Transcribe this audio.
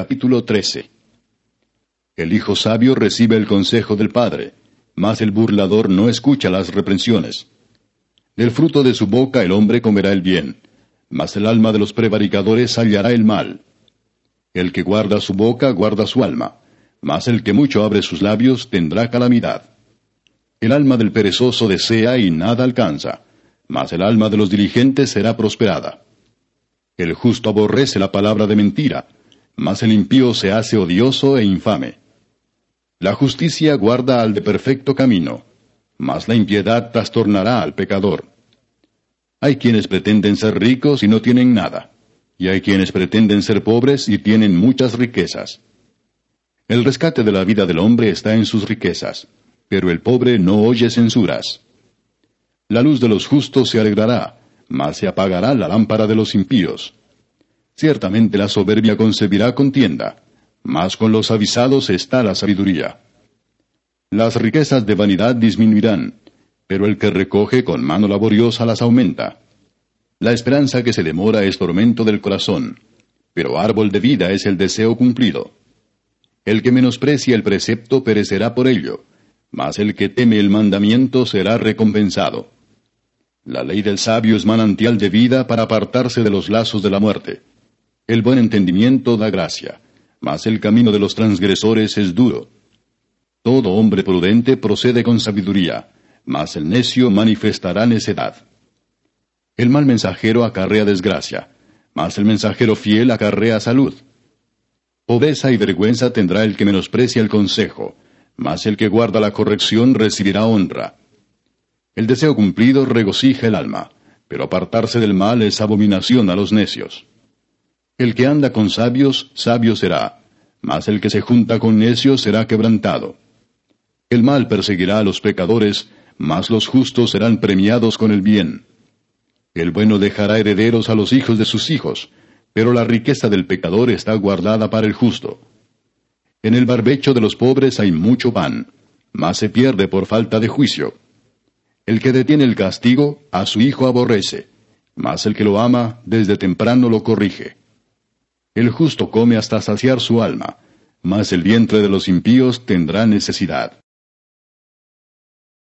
Capítulo 13 El hijo sabio recibe el consejo del padre, mas el burlador no escucha las reprensiones. Del fruto de su boca el hombre comerá el bien, mas el alma de los prevaricadores hallará el mal. El que guarda su boca guarda su alma, mas el que mucho abre sus labios tendrá calamidad. El alma del perezoso desea y nada alcanza, mas el alma de los diligentes será prosperada. El justo aborrece la palabra de mentira, mas el impío se hace odioso e infame. La justicia guarda al de perfecto camino, mas la impiedad trastornará al pecador. Hay quienes pretenden ser ricos y no tienen nada, y hay quienes pretenden ser pobres y tienen muchas riquezas. El rescate de la vida del hombre está en sus riquezas, pero el pobre no oye censuras. La luz de los justos se alegrará, mas se apagará la lámpara de los impíos. Ciertamente la soberbia concebirá contienda, mas con los avisados está la sabiduría. Las riquezas de vanidad disminuirán, pero el que recoge con mano laboriosa las aumenta. La esperanza que se le mora es tormento del corazón, pero árbol de vida es el deseo cumplido. El que menosprecia el precepto perecerá por ello, mas el que teme el mandamiento será recompensado. La ley del sabio es manantial de vida para apartarse de los lazos de la muerte. El buen entendimiento da gracia, mas el camino de los transgresores es duro. Todo hombre prudente procede con sabiduría, mas el necio manifestará necedad. El mal mensajero acarrea desgracia, mas el mensajero fiel acarrea salud. Pobreza y vergüenza tendrá el que menosprecia el consejo, mas el que guarda la corrección recibirá honra. El deseo cumplido regocija el alma, pero apartarse del mal es abominación a los necios. El que anda con sabios, sabio será, mas el que se junta con necios será quebrantado. El mal perseguirá a los pecadores, mas los justos serán premiados con el bien. El bueno dejará herederos a los hijos de sus hijos, pero la riqueza del pecador está guardada para el justo. En el barbecho de los pobres hay mucho pan, mas se pierde por falta de juicio. El que detiene el castigo, a su hijo aborrece, mas el que lo ama, desde temprano lo corrige. El justo come hasta saciar su alma, mas el vientre de los impíos tendrá necesidad.